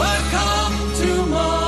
Welcome to my